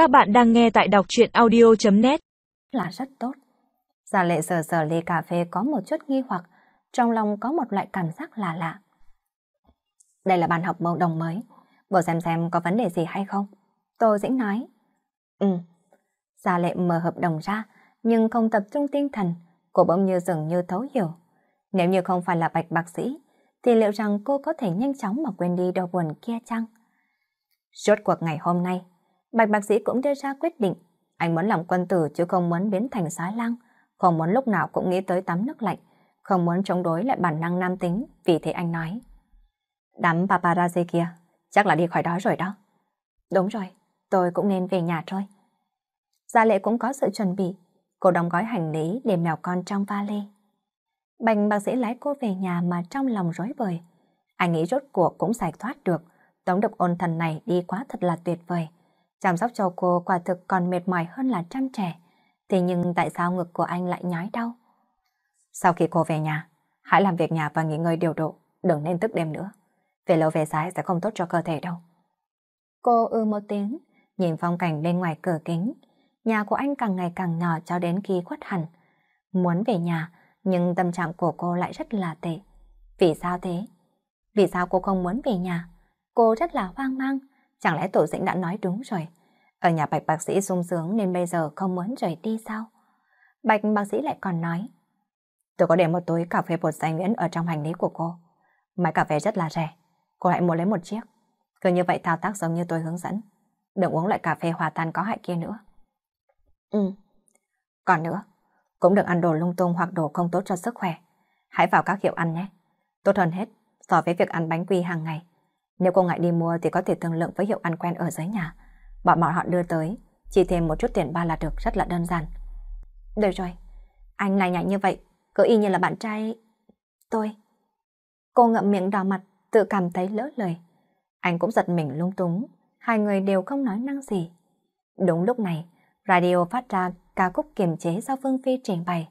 Các bạn đang nghe tại đọc truyện audio.net Là rất tốt. Gia lệ sờ sờ ly cà phê có một chút nghi hoặc, trong lòng có một loại cảm giác lạ lạ. Đây là bàn học màu đồng mới, bộ xem xem có vấn đề gì hay không? Tô Dĩnh nói. Ừ. Gia lệ mở hợp đồng ra, nhưng không tập trung tinh thần, cô bỗng như dường như thấu hiểu. Nếu như không phải là bạch bác sĩ, thì liệu rằng cô có thể nhanh chóng mà quên đi đau buồn kia chăng? Suốt cuộc ngày hôm nay, bạch bác sĩ cũng đưa ra quyết định. Anh muốn làm quân tử chứ không muốn biến thành sói lang, không muốn lúc nào cũng nghĩ tới tắm nước lạnh, không muốn chống đối lại bản năng nam tính, vì thế anh nói. Đám paparazzi kia, chắc là đi khỏi đó rồi đó. Đúng rồi, tôi cũng nên về nhà thôi. Gia lệ cũng có sự chuẩn bị, cô đóng gói hành lý để mèo con trong vali. bạch bác sĩ lái cô về nhà mà trong lòng rối bời. Anh nghĩ rốt cuộc cũng giải thoát được. Tống độc ôn thần này đi quá thật là tuyệt vời. Chăm sóc cho cô quả thực còn mệt mỏi hơn là chăm trẻ. Thế nhưng tại sao ngực của anh lại nhói đau? Sau khi cô về nhà, hãy làm việc nhà và nghỉ ngơi điều độ, đừng nên thức đêm nữa. Về lâu về dài sẽ không tốt cho cơ thể đâu. Cô ư một tiếng, nhìn phong cảnh bên ngoài cửa kính. Nhà của anh càng ngày càng nhỏ cho đến khi khuất hẳn. Muốn về nhà, nhưng tâm trạng của cô lại rất là tệ. Vì sao thế? Vì sao cô không muốn về nhà? Cô rất là hoang mang. Chẳng lẽ tổ dĩnh đã nói đúng rồi? Ở nhà bạch bác sĩ sung sướng nên bây giờ không muốn rời đi sao? Bạch bác sĩ lại còn nói. Tôi có để một túi cà phê bột xanh nhuyễn ở trong hành lý của cô. Máy cà phê rất là rẻ. Cô hãy mua lấy một chiếc. Cứ như vậy thao tác giống như tôi hướng dẫn. Đừng uống loại cà phê hòa tan có hại kia nữa. Ừ. Còn nữa, cũng đừng ăn đồ lung tung hoặc đồ không tốt cho sức khỏe. Hãy vào các hiệu ăn nhé. Tốt hơn hết so với việc ăn bánh quy hàng ngày. Nếu cô ngại đi mua thì có thể thương lượng với hiệu ăn quen ở dưới nhà. Bọn bọn họ đưa tới, chỉ thêm một chút tiền ba là được, rất là đơn giản. Được rồi, anh này nhảy như vậy, cứ y như là bạn trai... Tôi. Cô ngậm miệng đỏ mặt, tự cảm thấy lỡ lời. Anh cũng giật mình lung túng, hai người đều không nói năng gì. Đúng lúc này, radio phát ra ca khúc kiềm chế do Phương Phi trình bày.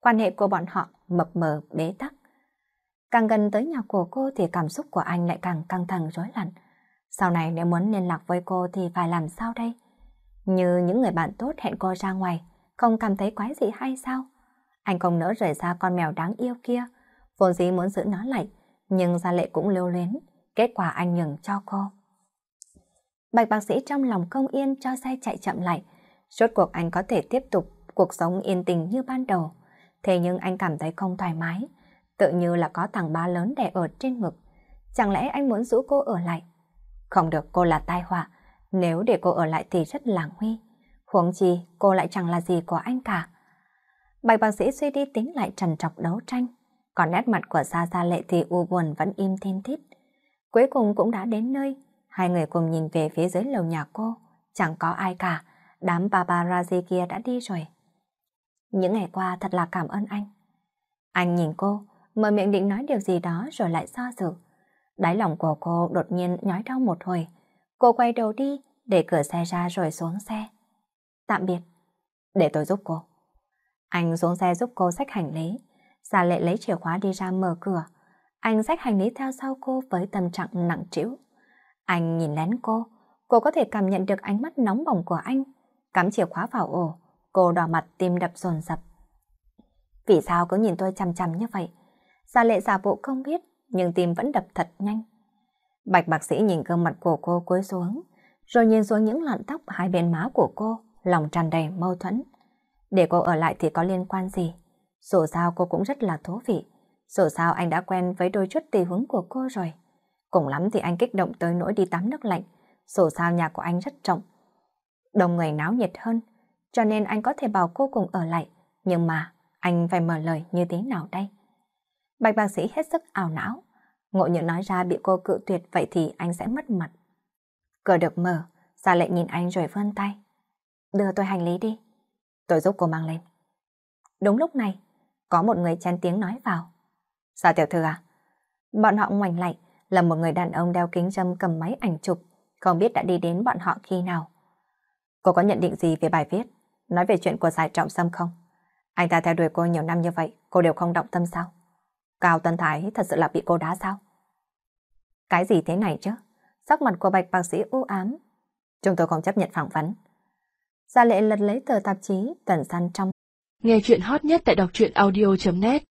Quan hệ của bọn họ mập mờ bế tắc. Càng gần tới nhà của cô thì cảm xúc của anh lại càng căng thẳng rối loạn. Sau này nếu muốn liên lạc với cô thì phải làm sao đây? Như những người bạn tốt hẹn cô ra ngoài, không cảm thấy quái gì hay sao? Anh không nỡ rời xa con mèo đáng yêu kia, vốn dĩ muốn giữ nó lại, nhưng Gia Lệ cũng lưu luyến, kết quả anh nhường cho cô. Bạch bác sĩ trong lòng không yên cho xe chạy chậm lại, Rốt cuộc anh có thể tiếp tục cuộc sống yên tình như ban đầu. Thế nhưng anh cảm thấy không thoải mái, tự như là có thằng ba lớn đè ở trên ngực. Chẳng lẽ anh muốn giữ cô ở lại? Không được, cô là tai họa. Nếu để cô ở lại thì rất là nguy. Huống chi, cô lại chẳng là gì của anh cả. Bạch bác sĩ suy đi tính lại trần trọc đấu tranh. Còn nét mặt của Gia Gia Lệ thì u buồn vẫn im thiên thít. Cuối cùng cũng đã đến nơi. Hai người cùng nhìn về phía dưới lầu nhà cô. Chẳng có ai cả đám paparazzi kia đã đi rồi. Những ngày qua thật là cảm ơn anh. Anh nhìn cô, mở miệng định nói điều gì đó rồi lại do dự. Đáy lòng của cô đột nhiên nhói đau một hồi. Cô quay đầu đi, để cửa xe ra rồi xuống xe. Tạm biệt. Để tôi giúp cô. Anh xuống xe giúp cô xách hành lý. Gia lệ lấy chìa khóa đi ra mở cửa. Anh xách hành lý theo sau cô với tâm trạng nặng trĩu. Anh nhìn lén cô. Cô có thể cảm nhận được ánh mắt nóng bỏng của anh Cắm chìa khóa vào ổ, cô đỏ mặt tim đập dồn dập. Vì sao cứ nhìn tôi chằm chằm như vậy? Gia lệ giả bộ không biết, nhưng tim vẫn đập thật nhanh. Bạch bác sĩ nhìn gương mặt của cô cúi xuống, rồi nhìn xuống những lọn tóc hai bên má của cô, lòng tràn đầy mâu thuẫn. Để cô ở lại thì có liên quan gì? Dù sao cô cũng rất là thú vị. Dù sao anh đã quen với đôi chút tùy huống của cô rồi. Cùng lắm thì anh kích động tới nỗi đi tắm nước lạnh. Dù sao nhà của anh rất rộng, đông người náo nhiệt hơn, cho nên anh có thể bảo cô cùng ở lại, nhưng mà anh phải mở lời như thế nào đây? Bạch bác sĩ hết sức ảo não, ngộ nhận nói ra bị cô cự tuyệt vậy thì anh sẽ mất mặt. Cửa được mở, Gia lệ nhìn anh rồi vươn tay. Đưa tôi hành lý đi. Tôi giúp cô mang lên. Đúng lúc này, có một người chen tiếng nói vào. Sao tiểu thư à? Bọn họ ngoảnh lại là một người đàn ông đeo kính châm cầm máy ảnh chụp, không biết đã đi đến bọn họ khi nào. Cô có nhận định gì về bài viết? Nói về chuyện của giải trọng sâm không? Anh ta theo đuổi cô nhiều năm như vậy, cô đều không động tâm sao? Cao Tân Thái thật sự là bị cô đá sao? Cái gì thế này chứ? Sắc mặt của bạch bác sĩ u ám. Chúng tôi không chấp nhận phỏng vấn. Gia lệ lật lấy tờ tạp chí tuần săn trong. Nghe chuyện hot nhất tại đọc truyện audio.net